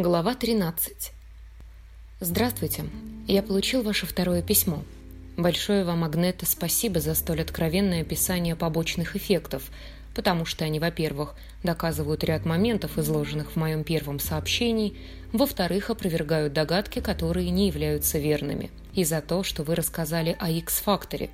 Глава 13. Здравствуйте. Я получил ваше второе письмо. Большое вам, Агнета, спасибо за столь откровенное описание побочных эффектов, потому что они, во-первых, доказывают ряд моментов, изложенных в моем первом сообщении, во-вторых, опровергают догадки, которые не являются верными, и за то, что вы рассказали о X-факторе.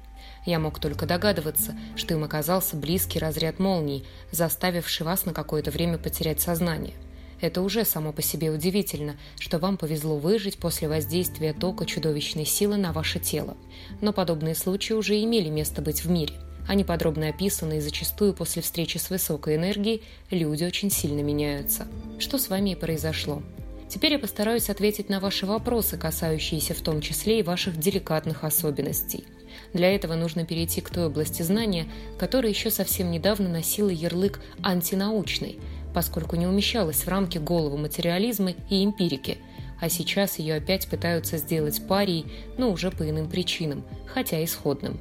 Я мог только догадываться, что им оказался близкий разряд молний, заставивший вас на какое-то время потерять сознание. Это уже само по себе удивительно, что вам повезло выжить после воздействия тока чудовищной силы на ваше тело. Но подобные случаи уже имели место быть в мире. Они подробно описаны, и зачастую после встречи с высокой энергией люди очень сильно меняются. Что с вами и произошло. Теперь я постараюсь ответить на ваши вопросы, касающиеся в том числе и ваших деликатных особенностей. Для этого нужно перейти к той области знания, которая еще совсем недавно носила ярлык «антинаучный», поскольку не умещалась в рамки голого материализма и эмпирики, а сейчас ее опять пытаются сделать парией, но уже по иным причинам, хотя исходным.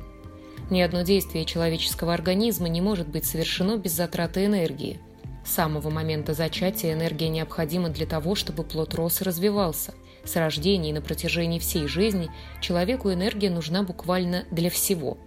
Ни одно действие человеческого организма не может быть совершено без затраты энергии. С самого момента зачатия энергия необходима для того, чтобы плод рос и развивался. С рождения и на протяжении всей жизни человеку энергия нужна буквально для всего.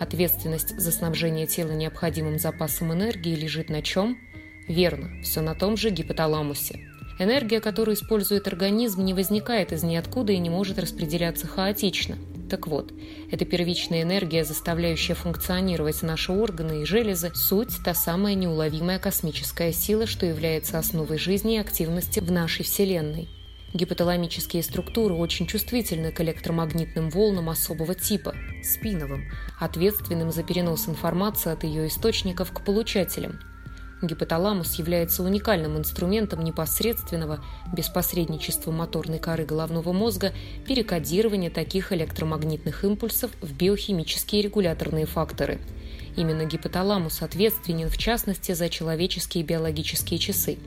Ответственность за снабжение тела необходимым запасом энергии лежит на чем – Верно, все на том же гипоталамусе. Энергия, которую использует организм, не возникает из ниоткуда и не может распределяться хаотично. Так вот, эта первичная энергия, заставляющая функционировать наши органы и железы, суть – та самая неуловимая космическая сила, что является основой жизни и активности в нашей Вселенной. Гипоталамические структуры очень чувствительны к электромагнитным волнам особого типа – спиновым, ответственным за перенос информации от ее источников к получателям – Гипоталамус является уникальным инструментом непосредственного, без посредничества моторной коры головного мозга, перекодирования таких электромагнитных импульсов в биохимические регуляторные факторы. Именно гипоталамус ответственен в частности за человеческие биологические часы.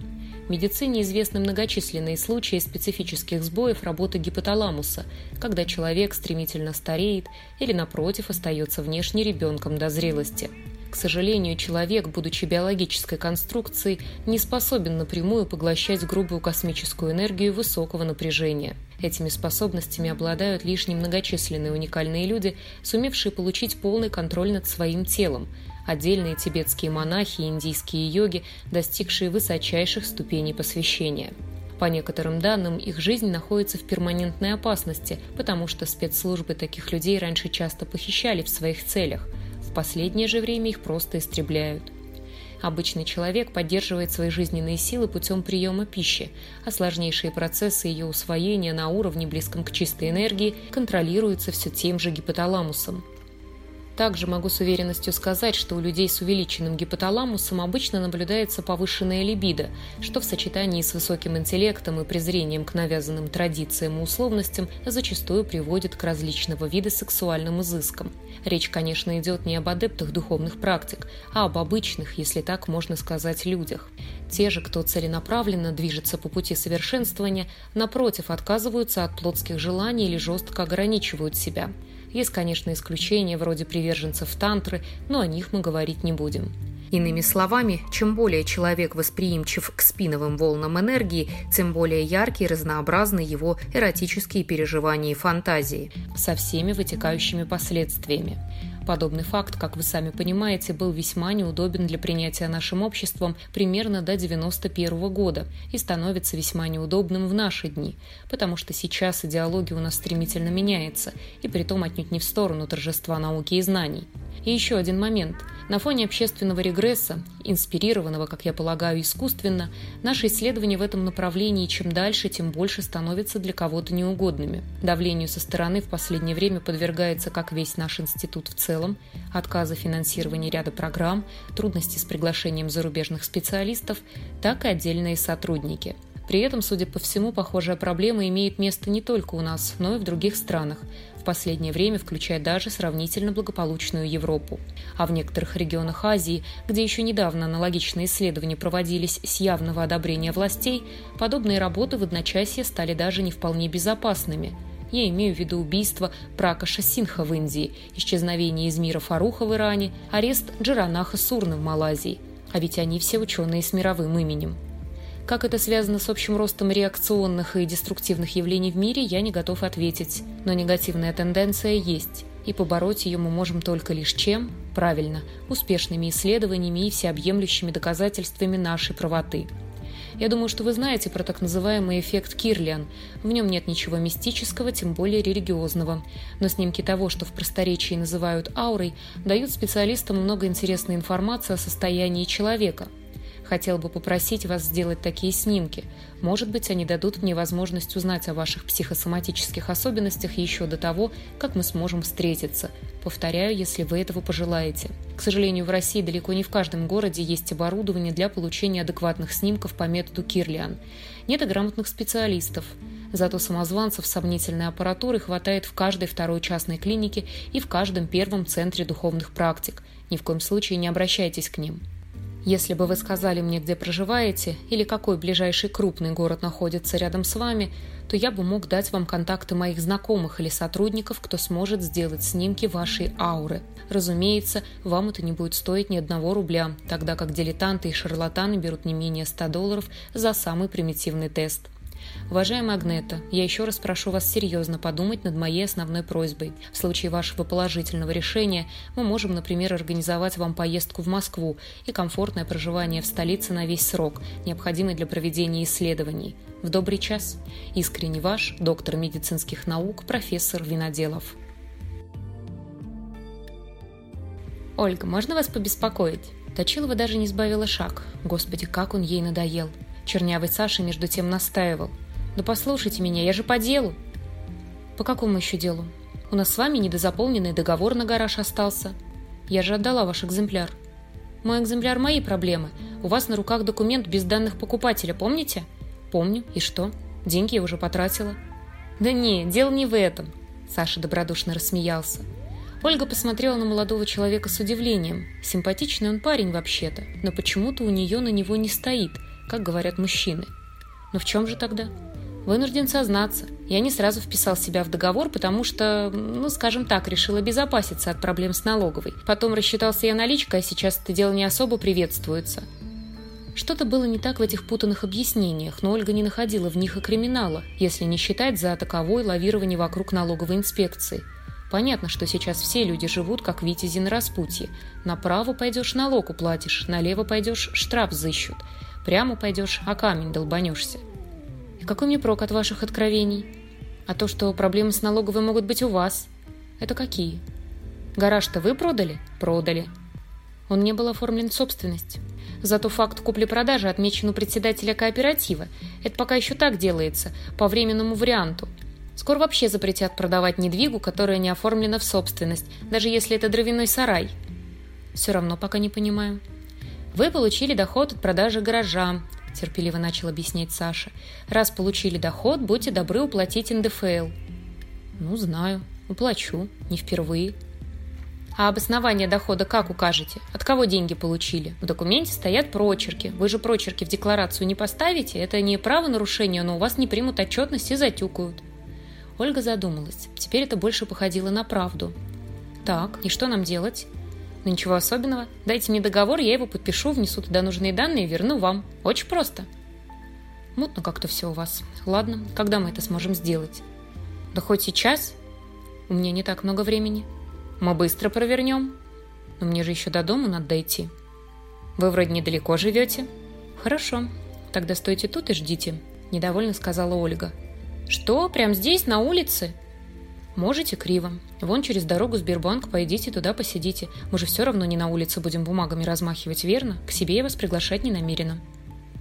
В медицине известны многочисленные случаи специфических сбоев работы гипоталамуса, когда человек стремительно стареет или, напротив, остается внешне ребенком до зрелости. Сожалению, человек, будучи биологической конструкцией, не способен напрямую поглощать грубую космическую энергию высокого напряжения. Этими способностями обладают лишь немногочисленные уникальные люди, сумевшие получить полный контроль над своим телом, отдельные тибетские монахи и индийские йоги, достигшие высочайших ступеней посвящения. По некоторым данным, их жизнь находится в перманентной опасности, потому что спецслужбы таких людей раньше часто похищали в своих целях – последнее же время их просто истребляют. Обычный человек поддерживает свои жизненные силы путем приема пищи, а сложнейшие процессы ее усвоения на уровне близком к чистой энергии контролируются все тем же гипоталамусом. Также могу с уверенностью сказать, что у людей с увеличенным гипоталамусом обычно наблюдается повышенная либидо, что в сочетании с высоким интеллектом и презрением к навязанным традициям и условностям зачастую приводит к различного вида сексуальным изыскам. Речь, конечно, идет не об адептах духовных практик, а об обычных, если так можно сказать, людях. Те же, кто целенаправленно движется по пути совершенствования, напротив, отказываются от плотских желаний или жестко ограничивают себя – есть, конечно, исключения вроде приверженцев тантры, но о них мы говорить не будем. Иными словами, чем более человек восприимчив к спиновым волнам энергии, тем более яркие и разнообразны его эротические переживания и фантазии, со всеми вытекающими последствиями. Подобный факт, как вы сами понимаете, был весьма неудобен для принятия нашим обществом примерно до 1991 года и становится весьма неудобным в наши дни, потому что сейчас идеология у нас стремительно меняется, и притом отнюдь не в сторону торжества науки и знаний. И еще один момент. На фоне общественного регресса, инспирированного, как я полагаю, искусственно, наши исследования в этом направлении чем дальше, тем больше становятся для кого-то неугодными. Давлению со стороны в последнее время подвергается как весь наш институт в целом, отказы финансирования ряда программ, трудности с приглашением зарубежных специалистов, так и отдельные сотрудники – при этом, судя по всему, похожая проблема имеет место не только у нас, но и в других странах, последнее время включая даже сравнительно благополучную Европу. А в некоторых регионах Азии, где еще недавно аналогичные исследования проводились с явного одобрения властей, подобные работы в одночасье стали даже не вполне безопасными. Я имею в виду убийство Пракаша Синха в Индии, исчезновение из мира Фаруха в Иране, арест Джаранаха Сурна в Малайзии. А ведь они все ученые с мировым именем. Как это связано с общим ростом реакционных и деструктивных явлений в мире, я не готов ответить. Но негативная тенденция есть. И побороть ее мы можем только лишь чем? Правильно, успешными исследованиями и всеобъемлющими доказательствами нашей правоты. Я думаю, что вы знаете про так называемый эффект Кирлиан. В нем нет ничего мистического, тем более религиозного. Но снимки того, что в просторечии называют аурой, дают специалистам много интересной информации о состоянии человека. Хотел бы попросить вас сделать такие снимки. Может быть, они дадут мне возможность узнать о ваших психосоматических особенностях еще до того, как мы сможем встретиться. Повторяю, если вы этого пожелаете. К сожалению, в России далеко не в каждом городе есть оборудование для получения адекватных снимков по методу Кирлиан. Нет и грамотных специалистов. Зато самозванцев сомнительной аппаратурой хватает в каждой второй частной клинике и в каждом первом центре духовных практик. Ни в коем случае не обращайтесь к ним. Если бы вы сказали мне, где проживаете, или какой ближайший крупный город находится рядом с вами, то я бы мог дать вам контакты моих знакомых или сотрудников, кто сможет сделать снимки вашей ауры. Разумеется, вам это не будет стоить ни одного рубля, тогда как дилетанты и шарлатаны берут не менее 100 долларов за самый примитивный тест – Уважаемая Агнета, я еще раз прошу вас серьезно подумать над моей основной просьбой. В случае вашего положительного решения мы можем, например, организовать вам поездку в Москву и комфортное проживание в столице на весь срок, необходимый для проведения исследований. В добрый час. Искренне ваш, доктор медицинских наук, профессор Виноделов. «Ольга, можно вас побеспокоить?» Точилова даже не сбавила шаг. Господи, как он ей надоел. Чернявый Саша между тем настаивал. «Да послушайте меня, я же по делу!» «По какому еще делу? У нас с вами недозаполненный договор на гараж остался. Я же отдала ваш экземпляр». «Мой экземпляр – мои проблемы. У вас на руках документ без данных покупателя, помните?» «Помню. И что? Деньги я уже потратила». «Да не, дело не в этом», – Саша добродушно рассмеялся. Ольга посмотрела на молодого человека с удивлением. Симпатичный он парень вообще-то, но почему-то у нее на него не стоит – как говорят мужчины. Но в чем же тогда? Вынужден сознаться. Я не сразу вписал себя в договор, потому что, ну, скажем так, решил обезопаситься от проблем с налоговой. Потом рассчитался я наличкой, а сейчас это дело не особо приветствуется. Что-то было не так в этих путанных объяснениях, но Ольга не находила в них и криминала, если не считать за таковой лавирование вокруг налоговой инспекции. Понятно, что сейчас все люди живут, как витязи на распутье. Направо пойдешь – налог уплатишь, налево пойдешь – штраф зыщут – Прямо пойдешь, а камень долбанешься. И какой мне прок от ваших откровений? А то, что проблемы с налоговой могут быть у вас. Это какие? Гараж-то вы продали? Продали. Он не был оформлен в собственность. Зато факт купли-продажи отмечен у председателя кооператива. Это пока еще так делается, по временному варианту. Скоро вообще запретят продавать недвигу, которая не оформлена в собственность, даже если это дровяной сарай. Все равно пока не понимаю. «Вы получили доход от продажи гаража», – терпеливо начал объяснять Саша. «Раз получили доход, будьте добры уплатить НДФЛ». «Ну, знаю. Уплачу. Не впервые». «А обоснование дохода как укажете? От кого деньги получили? В документе стоят прочерки. Вы же прочерки в декларацию не поставите? Это не правонарушение, но у вас не примут отчетность и затюкают». Ольга задумалась. Теперь это больше походило на правду. «Так, и что нам делать?» Ну ничего особенного. Дайте мне договор, я его подпишу, внесу туда нужные данные и верну вам. Очень просто. Мутно как-то все у вас. Ладно, когда мы это сможем сделать? Да хоть сейчас. У меня не так много времени. Мы быстро провернем. Но мне же еще до дома надо дойти. Вы вроде недалеко живете. Хорошо. Тогда стойте тут и ждите, недовольно сказала Ольга. Что, прям здесь, на улице? Можете криво. Вон через дорогу Сбербанк, пойдите туда посидите. Мы же все равно не на улице будем бумагами размахивать, верно? К себе я вас приглашать не намерена.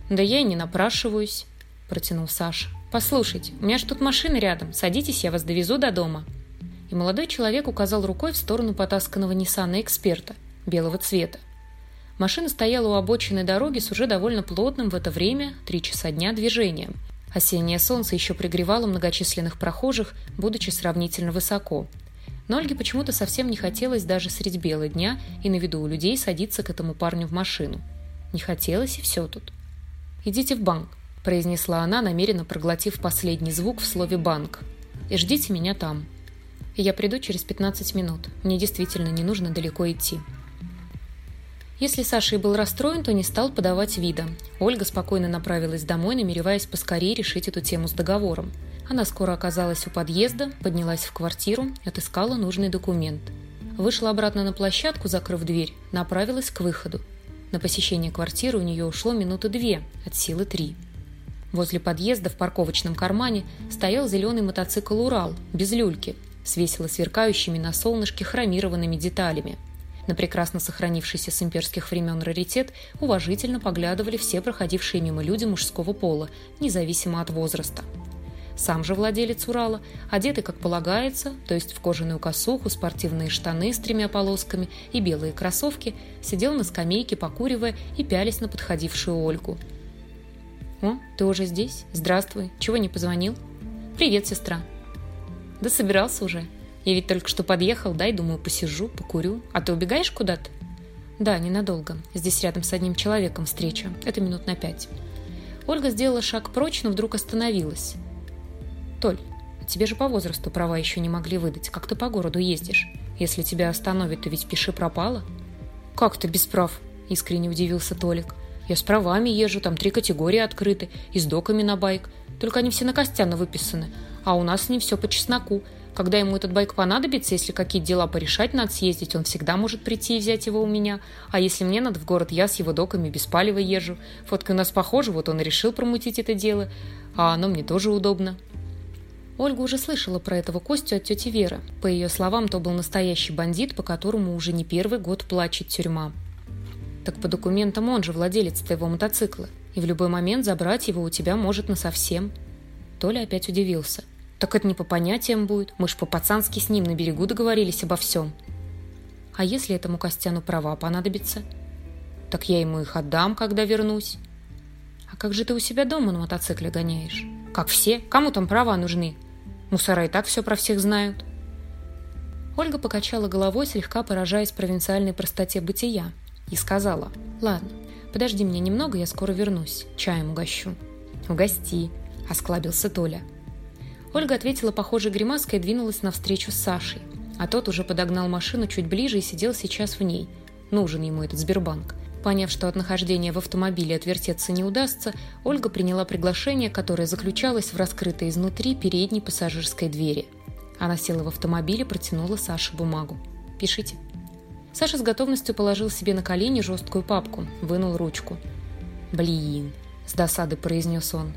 Да я и не напрашиваюсь, протянул Саша. Послушайте, у меня ж тут машина рядом. Садитесь, я вас довезу до дома. И молодой человек указал рукой в сторону потасканного Ниссана Эксперта, белого цвета. Машина стояла у обочины дороги с уже довольно плотным в это время, три часа дня, движением – Осеннее солнце еще пригревало многочисленных прохожих, будучи сравнительно высоко. Но Ольге почему-то совсем не хотелось даже средь бела дня и на виду у людей садиться к этому парню в машину. Не хотелось и все тут. «Идите в банк», – произнесла она, намеренно проглотив последний звук в слове «банк». «И ждите меня там. Я приду через 15 минут. Мне действительно не нужно далеко идти». Если Саша и был расстроен, то не стал подавать вида. Ольга спокойно направилась домой, намереваясь поскорее решить эту тему с договором. Она скоро оказалась у подъезда, поднялась в квартиру, отыскала нужный документ. Вышла обратно на площадку, закрыв дверь, направилась к выходу. На посещение квартиры у нее ушло минуты две, от силы три. Возле подъезда в парковочном кармане стоял зеленый мотоцикл «Урал» без люльки, с весело сверкающими на солнышке хромированными деталями – на прекрасно сохранившийся с имперских времен раритет уважительно поглядывали все проходившие мимо люди мужского пола, независимо от возраста. Сам же владелец Урала, одетый как полагается, то есть в кожаную косуху, спортивные штаны с тремя полосками и белые кроссовки, сидел на скамейке, покуривая и пялись на подходившую Ольгу. «О, ты уже здесь? Здравствуй. Чего не позвонил?» «Привет, сестра». «Да собирался уже. Я ведь только что подъехал, дай, думаю, посижу, покурю. А ты убегаешь куда-то? Да, ненадолго. Здесь рядом с одним человеком встреча. Это минут на пять. Ольга сделала шаг прочь, но вдруг остановилась. Толь, тебе же по возрасту права еще не могли выдать. Как ты по городу ездишь? Если тебя остановят, то ведь пиши пропало. Как ты без прав? Искренне удивился Толик. Я с правами езжу, там три категории открыты, и с доками на байк. Только они все на Костяна выписаны. А у нас ним все по чесноку. Когда ему этот байк понадобится, если какие дела порешать надо съездить, он всегда может прийти и взять его у меня. А если мне надо в город, я с его доками без палева езжу. Фотка у нас похожа, вот он и решил промутить это дело. А оно мне тоже удобно. Ольга уже слышала про этого Костю от тети Веры. По ее словам, то был настоящий бандит, по которому уже не первый год плачет тюрьма. Так по документам он же владелец твоего мотоцикла, и в любой момент забрать его у тебя может насовсем. Толя опять удивился – так это не по понятиям будет. Мы ж по-пацански с ним на берегу договорились обо всем. А если этому Костяну права понадобятся? Так я ему их отдам, когда вернусь. А как же ты у себя дома на мотоцикле гоняешь? Как все? Кому там права нужны? Мусора и так все про всех знают. Ольга покачала головой, слегка поражаясь провинциальной простоте бытия, и сказала, «Ладно, подожди меня немного, я скоро вернусь, чаем угощу». «Угости», — осклабился Толя. Ольга ответила похожей гримаской и двинулась навстречу с Сашей. А тот уже подогнал машину чуть ближе и сидел сейчас в ней. Нужен ему этот Сбербанк. Поняв, что от нахождения в автомобиле отвертеться не удастся, Ольга приняла приглашение, которое заключалось в раскрытой изнутри передней пассажирской двери. Она села в автомобиль и протянула Саше бумагу. «Пишите». Саша с готовностью положил себе на колени жесткую папку, вынул ручку. «Блин», – с досады произнес он.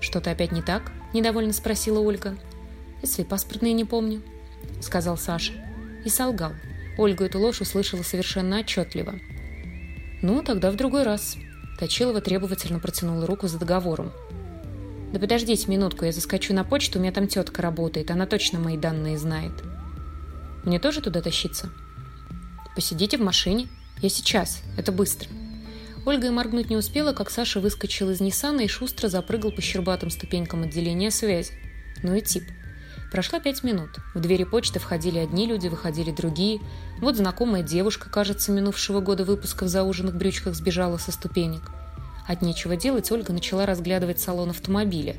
«Что-то опять не так?» – недовольно спросила Ольга. «И свои паспортные не помню», – сказал Саша. И солгал. Ольга эту ложь услышала совершенно отчетливо. «Ну, тогда в другой раз». Точилова требовательно протянула руку за договором. «Да подождите минутку, я заскочу на почту, у меня там тетка работает, она точно мои данные знает». «Мне тоже туда тащиться?» «Посидите в машине. Я сейчас. Это быстро». Ольга и моргнуть не успела, как Саша выскочил из Ниссана и шустро запрыгал по щербатым ступенькам отделения связи. Ну и тип. Прошло пять минут. В двери почты входили одни люди, выходили другие. Вот знакомая девушка, кажется, минувшего года выпуска в зауженных брючках сбежала со ступенек. От нечего делать Ольга начала разглядывать салон автомобиля.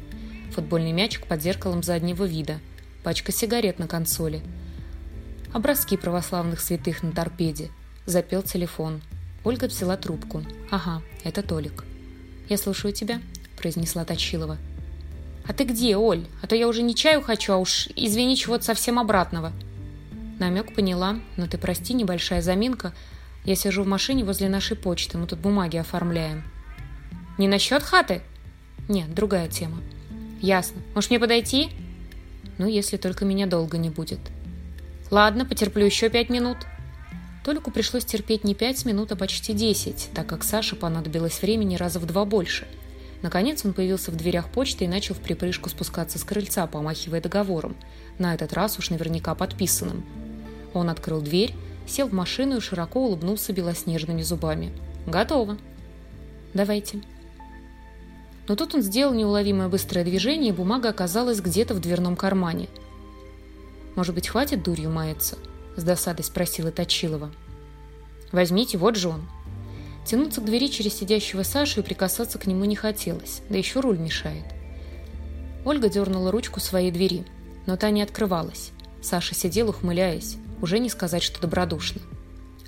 Футбольный мячик под зеркалом заднего вида. Пачка сигарет на консоли. Образки православных святых на торпеде. Запел телефон. Ольга взяла трубку. «Ага, это Толик». «Я слушаю тебя», – произнесла Точилова. «А ты где, Оль? А то я уже не чаю хочу, а уж, извини, чего-то совсем обратного». Намек поняла, но ты прости, небольшая заминка. Я сижу в машине возле нашей почты, мы тут бумаги оформляем. «Не насчет хаты?» «Нет, другая тема». «Ясно. Может, мне подойти?» «Ну, если только меня долго не будет». «Ладно, потерплю еще пять минут». Толику пришлось терпеть не пять минут, а почти десять, так как Саше понадобилось времени раза в два больше. Наконец он появился в дверях почты и начал в припрыжку спускаться с крыльца, помахивая договором, на этот раз уж наверняка подписанным. Он открыл дверь, сел в машину и широко улыбнулся белоснежными зубами. «Готово!» «Давайте». Но тут он сделал неуловимое быстрое движение, и бумага оказалась где-то в дверном кармане. «Может быть, хватит дурью маяться?» – с досадой спросила Точилова. «Возьмите, вот же он». Тянуться к двери через сидящего Сашу и прикасаться к нему не хотелось, да еще руль мешает. Ольга дернула ручку своей двери, но та не открывалась. Саша сидел, ухмыляясь, уже не сказать, что добродушно.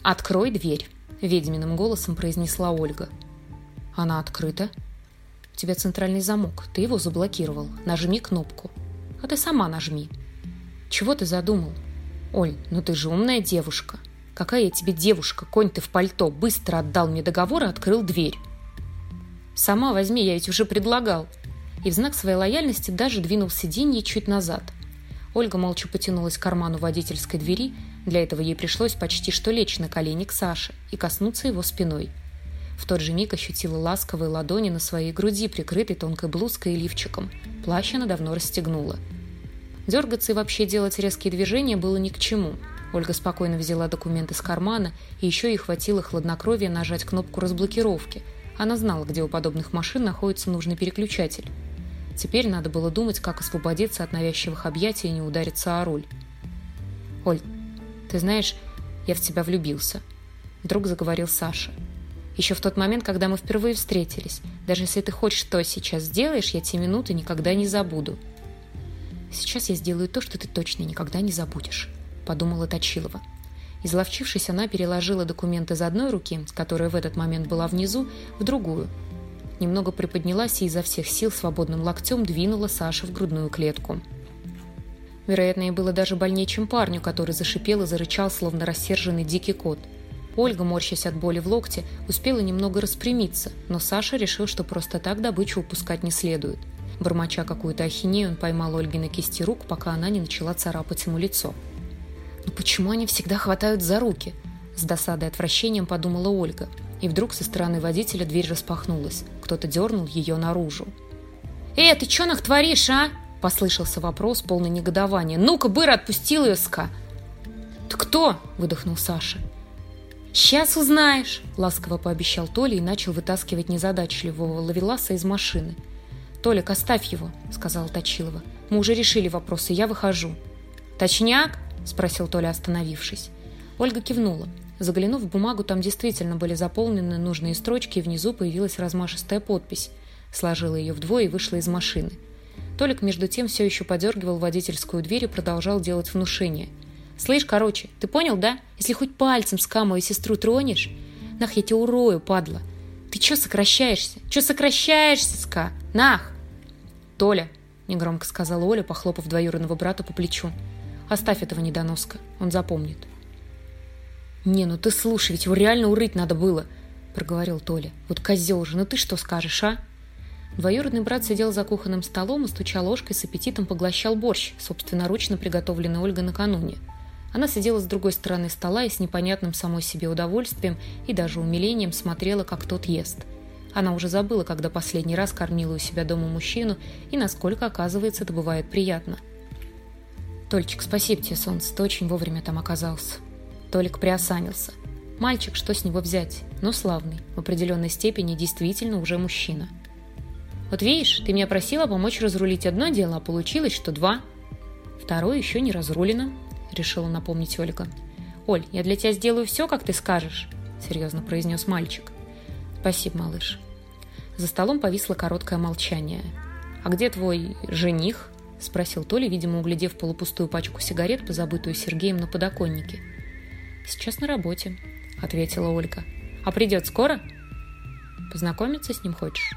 «Открой дверь!» – ведьминым голосом произнесла Ольга. «Она открыта?» «У тебя центральный замок, ты его заблокировал. Нажми кнопку». «А ты сама нажми». «Чего ты задумал?» «Оль, ну ты же умная девушка». «Какая я тебе девушка, конь ты в пальто, быстро отдал мне договор и открыл дверь». «Сама возьми, я ведь уже предлагал». И в знак своей лояльности даже двинул сиденье чуть назад. Ольга молча потянулась к карману водительской двери, для этого ей пришлось почти что лечь на колени к Саше и коснуться его спиной. В тот же миг ощутила ласковые ладони на своей груди, прикрытой тонкой блузкой и лифчиком. Плащ она давно расстегнула. Дергаться и вообще делать резкие движения было ни к чему. Ольга спокойно взяла документы с кармана, и еще ей хватило хладнокровия нажать кнопку разблокировки – она знала, где у подобных машин находится нужный переключатель. Теперь надо было думать, как освободиться от навязчивых объятий и не удариться о руль. «Оль, ты знаешь, я в тебя влюбился», — вдруг заговорил Саша. «Еще в тот момент, когда мы впервые встретились. Даже если ты хоть что сейчас сделаешь, я те минуты никогда не забуду». «Сейчас я сделаю то, что ты точно никогда не забудешь», — подумала Точилова. Изловчившись, она переложила документы из одной руки, которая в этот момент была внизу, в другую. Немного приподнялась и изо всех сил свободным локтем двинула Сашу в грудную клетку. Вероятно, ей было даже больнее, чем парню, который зашипел и зарычал, словно рассерженный дикий кот. Ольга, морщась от боли в локте, успела немного распрямиться, но Саша решил, что просто так добычу упускать не следует. Бормоча какую-то ахинею, он поймал Ольги на кисти рук, пока она не начала царапать ему лицо. «Но почему они всегда хватают за руки?» С досадой и отвращением подумала Ольга. И вдруг со стороны водителя дверь распахнулась. Кто-то дернул ее наружу. «Эй, ты что нах творишь, а?» Послышался вопрос, полный негодования. «Ну-ка, быро отпустил ее, ска!» «Ты кто?» – выдохнул Саша. «Сейчас узнаешь!» – ласково пообещал Толя и начал вытаскивать незадачливого лавеласа из машины. «Толик, оставь его!» – сказала Точилова. «Мы уже решили вопросы, я выхожу». «Точняк?» – спросил Толя, остановившись. Ольга кивнула. Заглянув в бумагу, там действительно были заполнены нужные строчки, и внизу появилась размашистая подпись. Сложила ее вдвое и вышла из машины. Толик, между тем, все еще подергивал водительскую дверь и продолжал делать внушение. «Слышь, короче, ты понял, да? Если хоть пальцем с мою сестру тронешь, нах, я тебя урою, падла. Ты че сокращаешься? Че сокращаешься, ска? Нах!» «Толя!» – негромко сказала Оля, похлопав двоюродного брата по плечу. Оставь этого недоноска, он запомнит. «Не, ну ты слушай, ведь его реально урыть надо было», — проговорил Толя. «Вот козел же, ну ты что скажешь, а?» Двоюродный брат сидел за кухонным столом и, стуча ложкой, с аппетитом поглощал борщ, собственноручно приготовленный Ольгой накануне. Она сидела с другой стороны стола и с непонятным самой себе удовольствием и даже умилением смотрела, как тот ест. Она уже забыла, когда последний раз кормила у себя дома мужчину и насколько, оказывается, это бывает приятно – «Тольчик, спасибо тебе, солнце, ты очень вовремя там оказался». Толик приосанился. Мальчик, что с него взять? Но славный, в определенной степени действительно уже мужчина. «Вот видишь, ты меня просила помочь разрулить одно дело, а получилось, что два». «Второе еще не разрулено», — решила напомнить Ольга. «Оль, я для тебя сделаю все, как ты скажешь», — серьезно произнес мальчик. «Спасибо, малыш». За столом повисло короткое молчание. «А где твой жених?» – спросил Толя, видимо, углядев полупустую пачку сигарет, позабытую Сергеем на подоконнике. «Сейчас на работе», – ответила Ольга. «А придет скоро?» «Познакомиться с ним хочешь?»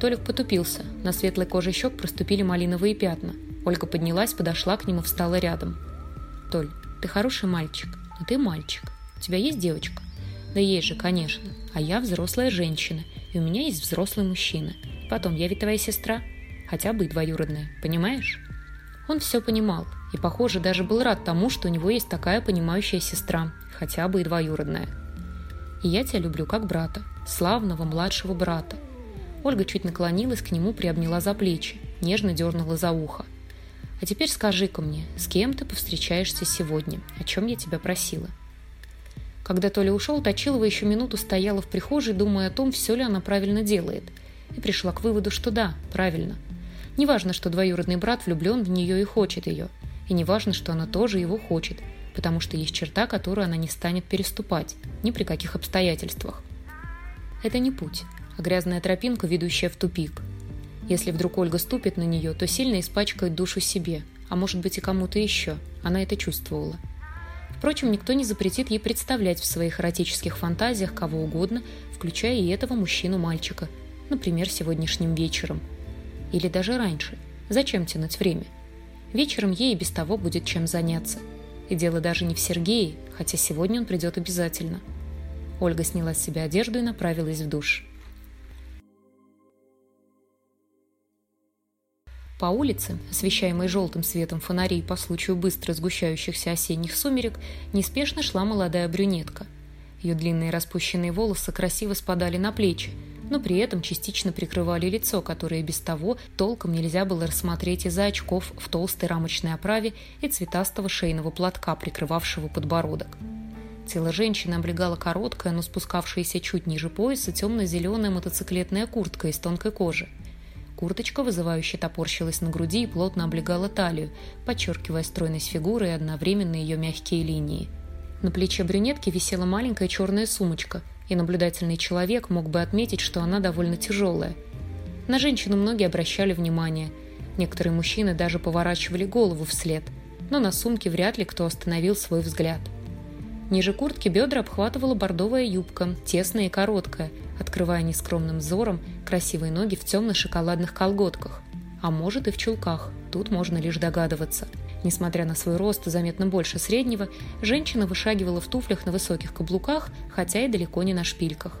Толик потупился. На светлой коже щек проступили малиновые пятна. Ольга поднялась, подошла к нему, встала рядом. «Толь, ты хороший мальчик, но ты мальчик. У тебя есть девочка?» «Да есть же, конечно. А я взрослая женщина, и у меня есть взрослый мужчина. Потом, я ведь твоя сестра хотя бы и двоюродная, понимаешь? Он все понимал и, похоже, даже был рад тому, что у него есть такая понимающая сестра, хотя бы и двоюродная. И я тебя люблю как брата, славного младшего брата. Ольга чуть наклонилась к нему, приобняла за плечи, нежно дернула за ухо. А теперь скажи-ка мне, с кем ты повстречаешься сегодня, о чем я тебя просила? Когда Толя ушел, Точилова еще минуту стояла в прихожей, думая о том, все ли она правильно делает, и пришла к выводу, что да, правильно – Неважно, что двоюродный брат влюблен в нее и хочет ее. И неважно, что она тоже его хочет, потому что есть черта, которую она не станет переступать, ни при каких обстоятельствах. Это не путь, а грязная тропинка, ведущая в тупик. Если вдруг Ольга ступит на нее, то сильно испачкает душу себе, а может быть и кому-то еще. Она это чувствовала. Впрочем, никто не запретит ей представлять в своих эротических фантазиях кого угодно, включая и этого мужчину-мальчика, например, сегодняшним вечером. Или даже раньше. Зачем тянуть время? Вечером ей и без того будет чем заняться. И дело даже не в Сергее, хотя сегодня он придет обязательно. Ольга сняла с себя одежду и направилась в душ. По улице, освещаемой желтым светом фонарей по случаю быстро сгущающихся осенних сумерек, неспешно шла молодая брюнетка. Ее длинные распущенные волосы красиво спадали на плечи, но при этом частично прикрывали лицо, которое без того толком нельзя было рассмотреть из-за очков в толстой рамочной оправе и цветастого шейного платка, прикрывавшего подбородок. Тело женщины облегала короткая, но спускавшаяся чуть ниже пояса темно-зеленая мотоциклетная куртка из тонкой кожи – Курточка вызывающе топорщилась на груди и плотно облегала талию, подчеркивая стройность фигуры и одновременно ее мягкие линии. На плече брюнетки висела маленькая черная сумочка, и наблюдательный человек мог бы отметить, что она довольно тяжелая. На женщину многие обращали внимание. Некоторые мужчины даже поворачивали голову вслед, но на сумке вряд ли кто остановил свой взгляд. Ниже куртки бедра обхватывала бордовая юбка, тесная и короткая, открывая нескромным взором красивые ноги в темно-шоколадных колготках. А может и в чулках, тут можно лишь догадываться. Несмотря на свой рост заметно больше среднего, женщина вышагивала в туфлях на высоких каблуках, хотя и далеко не на шпильках.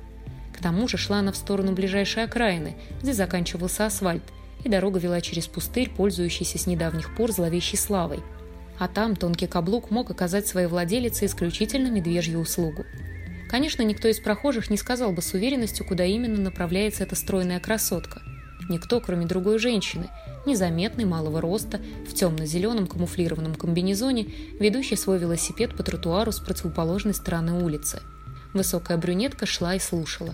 К тому же шла она в сторону ближайшей окраины, где заканчивался асфальт, и дорога вела через пустырь, пользующийся с недавних пор зловещей славой. А там тонкий каблук мог оказать своей владелице исключительно медвежью услугу. Конечно, никто из прохожих не сказал бы с уверенностью, куда именно направляется эта стройная красотка. Никто, кроме другой женщины, незаметной, малого роста, в темно-зеленом камуфлированном комбинезоне, ведущей свой велосипед по тротуару с противоположной стороны улицы. Высокая брюнетка шла и слушала.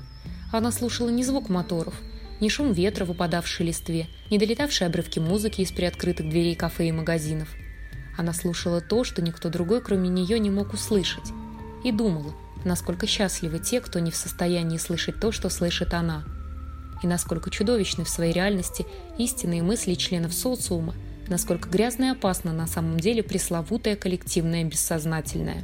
Она слушала не звук моторов, не шум ветра, выпадавший листве, не долетавшие обрывки музыки из приоткрытых дверей кафе и магазинов. Она слушала то, что никто другой, кроме нее, не мог услышать. И думала – насколько счастливы те, кто не в состоянии слышать то, что слышит она, и насколько чудовищны в своей реальности истинные мысли членов социума, насколько грязно и опасно на самом деле пресловутое коллективное бессознательное.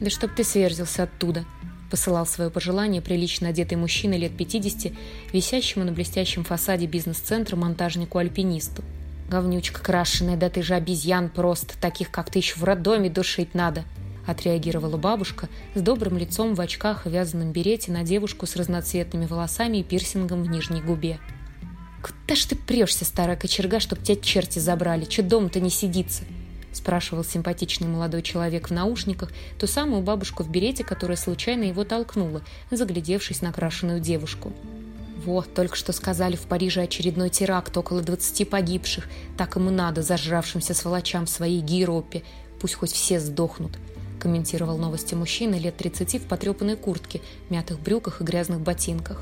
«Да чтоб ты сверзился оттуда!» посылал свое пожелание прилично одетый мужчина лет 50, висящему на блестящем фасаде бизнес-центра монтажнику-альпинисту. «Говнючка крашеная, да ты же обезьян просто, таких, как ты, еще в роддоме душить надо!» – отреагировала бабушка с добрым лицом в очках и вязаном берете на девушку с разноцветными волосами и пирсингом в нижней губе. «Куда ж ты прешься, старая кочерга, чтоб тебя черти забрали? Че дом-то не сидится?» – спрашивал симпатичный молодой человек в наушниках ту самую бабушку в берете, которая случайно его толкнула, заглядевшись на крашеную девушку. «Вот, только что сказали в Париже очередной теракт, около двадцати погибших. Так ему надо, зажравшимся сволочам в своей Гейропе. Пусть хоть все сдохнут комментировал новости мужчина лет 30 в потрепанной куртке, мятых брюках и грязных ботинках.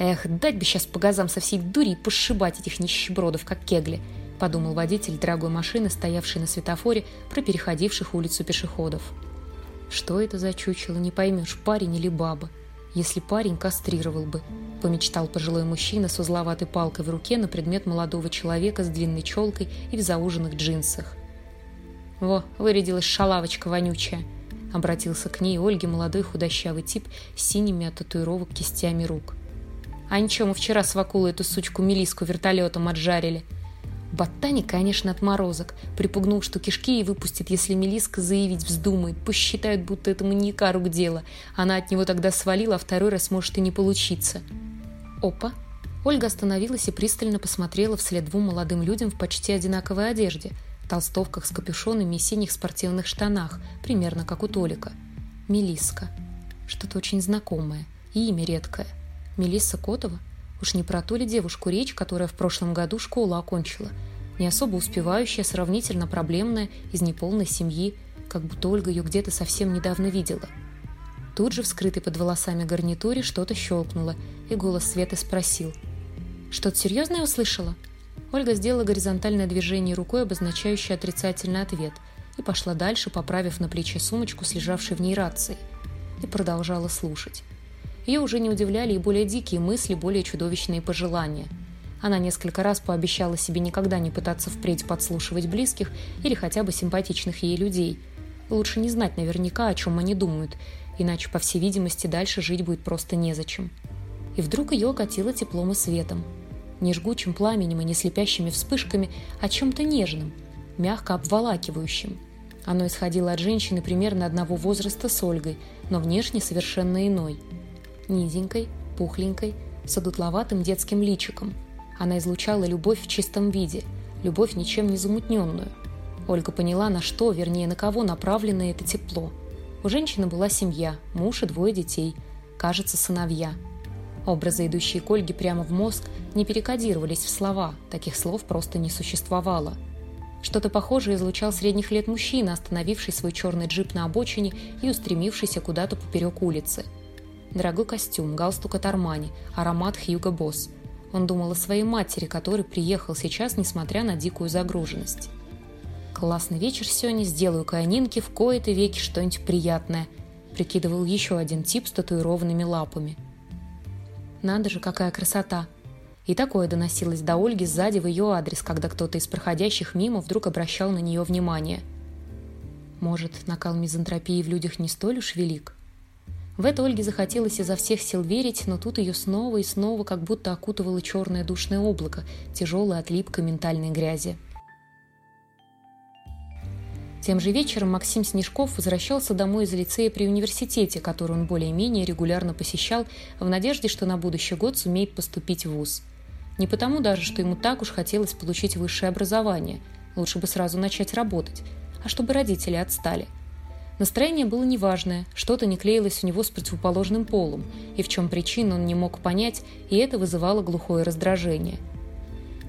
«Эх, дать бы сейчас по газам со всей дури и пошибать этих нищебродов, как кегли», подумал водитель дорогой машины, стоявшей на светофоре про переходивших улицу пешеходов. «Что это за чучело, не поймешь, парень или баба? Если парень, кастрировал бы», помечтал пожилой мужчина с узловатой палкой в руке на предмет молодого человека с длинной челкой и в зауженных джинсах. «Во, вырядилась шалавочка вонючая!» Обратился к ней Ольге молодой худощавый тип с синими от татуировок кистями рук. «А ничего, мы вчера с Вакулой эту сучку Мелиску вертолетом отжарили!» Ботаник, конечно, отморозок. Припугнул, что кишки ей выпустит, если Мелиска заявить вздумает. Пусть считают, будто это маньяка рук дело. Она от него тогда свалила, а второй раз может и не получиться. Опа! Ольга остановилась и пристально посмотрела вслед двум молодым людям в почти одинаковой одежде – толстовках с капюшонами и синих спортивных штанах, примерно как у Толика. Мелиска. Что-то очень знакомое. И имя редкое. Мелисса Котова? Уж не про ту ли девушку речь, которая в прошлом году школу окончила? Не особо успевающая, сравнительно проблемная, из неполной семьи, как будто Ольга ее где-то совсем недавно видела. Тут же в скрытой под волосами гарнитуре что-то щелкнуло, и голос Светы спросил. «Что-то серьезное услышала?» Ольга сделала горизонтальное движение рукой, обозначающее отрицательный ответ, и пошла дальше, поправив на плече сумочку с в ней рацией, и продолжала слушать. Ее уже не удивляли и более дикие мысли, более чудовищные пожелания. Она несколько раз пообещала себе никогда не пытаться впредь подслушивать близких или хотя бы симпатичных ей людей. Лучше не знать наверняка, о чем они думают, иначе, по всей видимости, дальше жить будет просто незачем. И вдруг ее окатило теплом и светом. Не жгучим пламенем и не слепящими вспышками, а чем-то нежным, мягко обволакивающим. Оно исходило от женщины примерно одного возраста с Ольгой, но внешне совершенно иной. Низенькой, пухленькой, с одутловатым детским личиком. Она излучала любовь в чистом виде, любовь ничем не замутненную. Ольга поняла, на что, вернее, на кого направлено это тепло. У женщины была семья, муж и двое детей, кажется, сыновья. Образы, идущие к Ольге прямо в мозг, не перекодировались в слова, таких слов просто не существовало. Что-то похожее излучал средних лет мужчина, остановивший свой черный джип на обочине и устремившийся куда-то поперек улицы. Дорогой костюм, галстук от Армани, аромат Хьюго Босс. Он думал о своей матери, который приехал сейчас, несмотря на дикую загруженность. «Классный вечер сегодня, сделаю-ка в кои-то веки что-нибудь приятное», прикидывал еще один тип с татуированными лапами. «Надо же, какая красота!» И такое доносилось до Ольги сзади в ее адрес, когда кто-то из проходящих мимо вдруг обращал на нее внимание. Может, накал мизантропии в людях не столь уж велик? В это Ольге захотелось изо всех сил верить, но тут ее снова и снова как будто окутывало черное душное облако, тяжелое от липкой ментальной грязи. Тем же вечером Максим Снежков возвращался домой из лицея при университете, который он более-менее регулярно посещал, в надежде, что на будущий год сумеет поступить в ВУЗ. Не потому даже, что ему так уж хотелось получить высшее образование, лучше бы сразу начать работать, а чтобы родители отстали. Настроение было неважное, что-то не клеилось у него с противоположным полом, и в чем причина он не мог понять, и это вызывало глухое раздражение –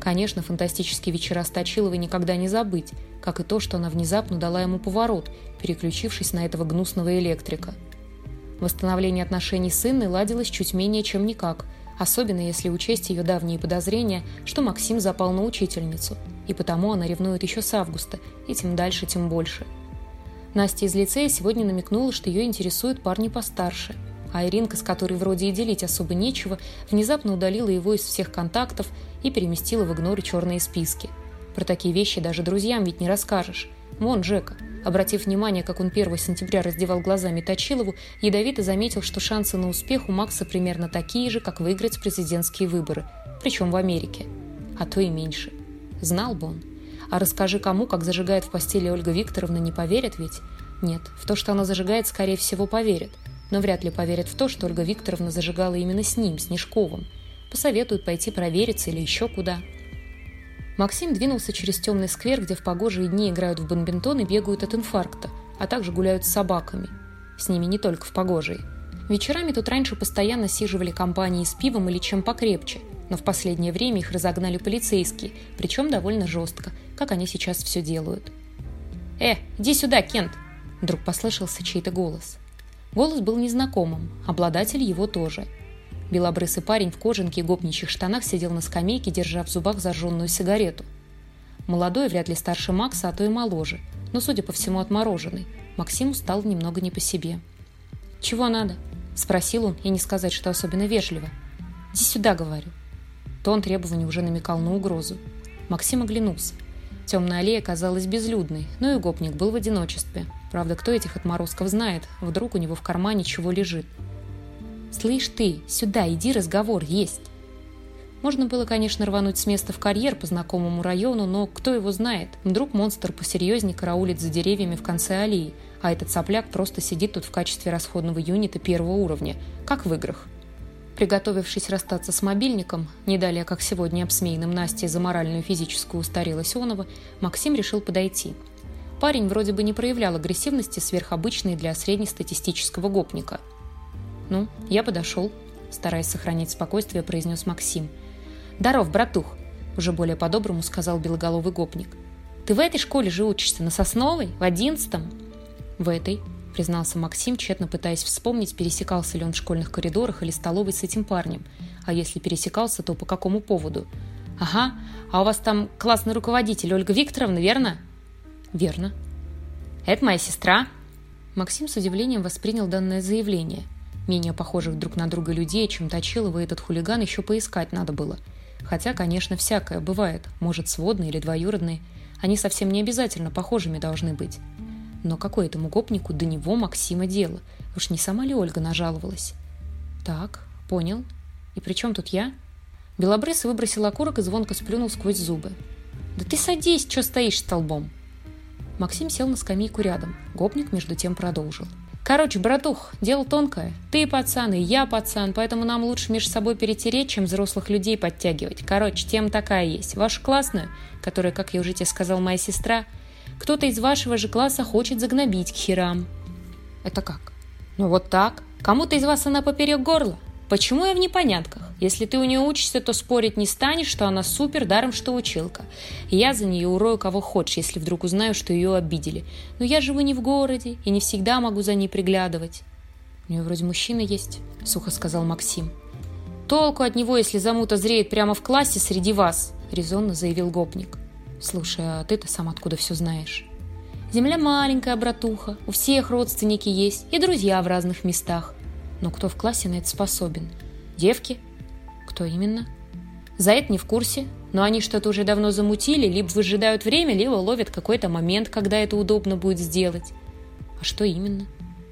Конечно, фантастические вечера Стачиловой никогда не забыть, как и то, что она внезапно дала ему поворот, переключившись на этого гнусного электрика. Восстановление отношений с Инной ладилось чуть менее, чем никак, особенно если учесть ее давние подозрения, что Максим запал на учительницу, и потому она ревнует еще с августа, и тем дальше, тем больше. Настя из лицея сегодня намекнула, что ее интересуют парни постарше – а Иринка, с которой вроде и делить особо нечего, внезапно удалила его из всех контактов и переместила в игноры черные списки. Про такие вещи даже друзьям ведь не расскажешь. Вон Жека, обратив внимание, как он 1 сентября раздевал глазами Точилову, ядовито заметил, что шансы на успех у Макса примерно такие же, как выиграть президентские выборы, причем в Америке. А то и меньше. Знал бы он. А расскажи кому, как зажигает в постели Ольга Викторовна, не поверят ведь? Нет, в то, что она зажигает, скорее всего, поверят но вряд ли поверят в то, что Ольга Викторовна зажигала именно с ним, Снежковым. Посоветуют пойти провериться или еще куда. Максим двинулся через темный сквер, где в погожие дни играют в бомбинтон и бегают от инфаркта, а также гуляют с собаками. С ними не только в погожие. Вечерами тут раньше постоянно сиживали компании с пивом или чем покрепче, но в последнее время их разогнали полицейские, причем довольно жестко, как они сейчас все делают. «Э, иди сюда, Кент!» Вдруг послышался чей-то голос. Голос был незнакомым, обладатель его тоже. Белобрысый парень в кожанке и гопничьих штанах сидел на скамейке, держа в зубах зажженную сигарету. Молодой, вряд ли старше Макса, а то и моложе, но, судя по всему, отмороженный. Максиму стал немного не по себе. «Чего надо?» – спросил он, и не сказать, что особенно вежливо. «Иди сюда», – говорю. Тон требований уже намекал на угрозу. Максим оглянулся. Темная аллея казалась безлюдной, но и гопник был в одиночестве – Правда, кто этих отморозков знает? Вдруг у него в кармане чего лежит. «Слышь ты, сюда иди, разговор есть!» Можно было, конечно, рвануть с места в карьер по знакомому району, но кто его знает? Вдруг монстр посерьезнее караулит за деревьями в конце аллеи, а этот сопляк просто сидит тут в качестве расходного юнита первого уровня, как в играх. Приготовившись расстаться с мобильником, не далее как сегодня обсмеянным Настей за моральную физическую устарелость Онова, Максим решил подойти – Парень вроде бы не проявлял агрессивности сверхобычной для среднестатистического гопника. «Ну, я подошел», – стараясь сохранить спокойствие, произнес Максим. «Даров, братух!» – уже более по-доброму сказал белоголовый гопник. «Ты в этой школе же учишься? На Сосновой? В одиннадцатом?» «В этой», – признался Максим, тщетно пытаясь вспомнить, пересекался ли он в школьных коридорах или столовой с этим парнем. А если пересекался, то по какому поводу? «Ага, а у вас там классный руководитель Ольга Викторовна, верно?» «Верно». «Это моя сестра». Максим с удивлением воспринял данное заявление. Менее похожих друг на друга людей, чем Точилова этот хулиган, еще поискать надо было. Хотя, конечно, всякое бывает. Может, сводные или двоюродные. Они совсем не обязательно похожими должны быть. Но какое этому гопнику до него Максима дело? Уж не сама ли Ольга нажаловалась? Так, понял. И при чем тут я? Белобрыс выбросил окурок и звонко сплюнул сквозь зубы. «Да ты садись, что стоишь столбом?» Максим сел на скамейку рядом. Гопник между тем продолжил. Короче, братух, дело тонкое. Ты пацан, и я пацан, поэтому нам лучше между собой перетереть, чем взрослых людей подтягивать. Короче, тема такая есть. Вашу классную, которая, как я уже тебе сказал, моя сестра, кто-то из вашего же класса хочет загнобить к херам. Это как? Ну вот так. Кому-то из вас она поперек горла. Почему я в непонятках? Если ты у нее учишься, то спорить не станешь, что она супер, даром что училка. Я за нее урою кого хочешь, если вдруг узнаю, что ее обидели. Но я живу не в городе и не всегда могу за ней приглядывать. У нее вроде мужчина есть, сухо сказал Максим. Толку от него, если замута зреет прямо в классе среди вас, резонно заявил гопник. Слушай, а ты-то сам откуда все знаешь? Земля маленькая, братуха, у всех родственники есть и друзья в разных местах. Но кто в классе на это способен? Девки? Кто именно? За это не в курсе, но они что-то уже давно замутили, либо выжидают время, либо ловят какой-то момент, когда это удобно будет сделать. А что именно?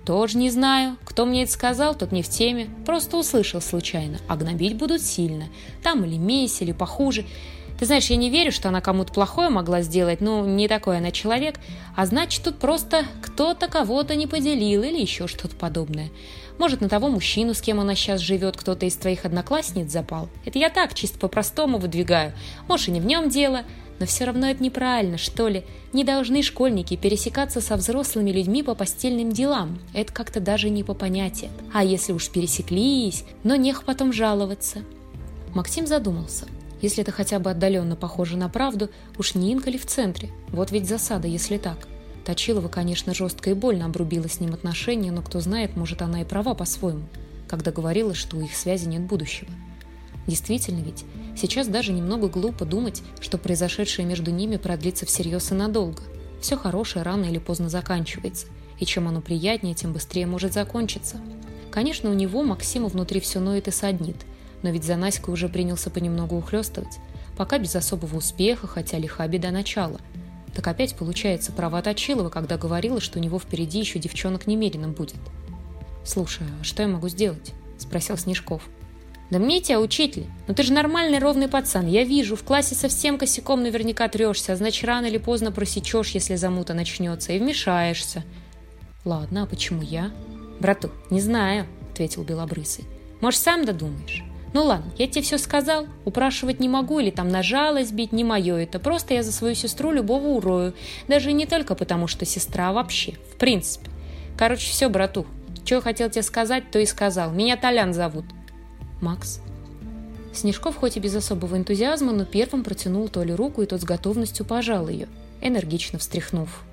Тоже не знаю. Кто мне это сказал, тот не в теме. Просто услышал случайно. А гнобить будут сильно. Там или месть, или похуже. Ты знаешь, я не верю, что она кому-то плохое могла сделать, ну, не такой она человек, а значит, тут просто кто-то кого-то не поделил или еще что-то подобное. Может, на того мужчину, с кем она сейчас живет, кто-то из твоих одноклассниц запал. Это я так, чисто по-простому выдвигаю. Может, и не в нем дело, но все равно это неправильно, что ли. Не должны школьники пересекаться со взрослыми людьми по постельным делам. Это как-то даже не по понятиям. А если уж пересеклись, но нех потом жаловаться. Максим задумался. Если это хотя бы отдаленно похоже на правду, уж не Инка ли в центре? Вот ведь засада, если так. Точилова, конечно, жестко и больно обрубила с ним отношения, но кто знает, может, она и права по-своему, когда говорила, что у их связи нет будущего. Действительно ведь, сейчас даже немного глупо думать, что произошедшее между ними продлится всерьез и надолго. Все хорошее рано или поздно заканчивается, и чем оно приятнее, тем быстрее может закончиться. Конечно, у него Максима внутри все ноет и саднит – но ведь за Наськой уже принялся понемногу ухлёстывать. Пока без особого успеха, хотя лиха беда начала. Так опять получается права Точилова, когда говорила, что у него впереди еще девчонок немерено будет. «Слушай, а что я могу сделать?» – спросил Снежков. «Да мне тебя, учитель! Ну ты же нормальный ровный пацан. Я вижу, в классе совсем косяком наверняка трешься, а значит рано или поздно просечешь, если замута начнется, и вмешаешься». «Ладно, а почему я?» «Брату, не знаю», – ответил Белобрысый. «Может, сам додумаешь?» Ну ладно, я тебе все сказал, упрашивать не могу или там на жалость бить, не мое это. Просто я за свою сестру любого урою. Даже не только потому, что сестра, а вообще, в принципе. Короче, все, брату. Что хотел тебе сказать, то и сказал. Меня Толян зовут. Макс. Снежков хоть и без особого энтузиазма, но первым протянул Толе руку, и тот с готовностью пожал ее, энергично встряхнув.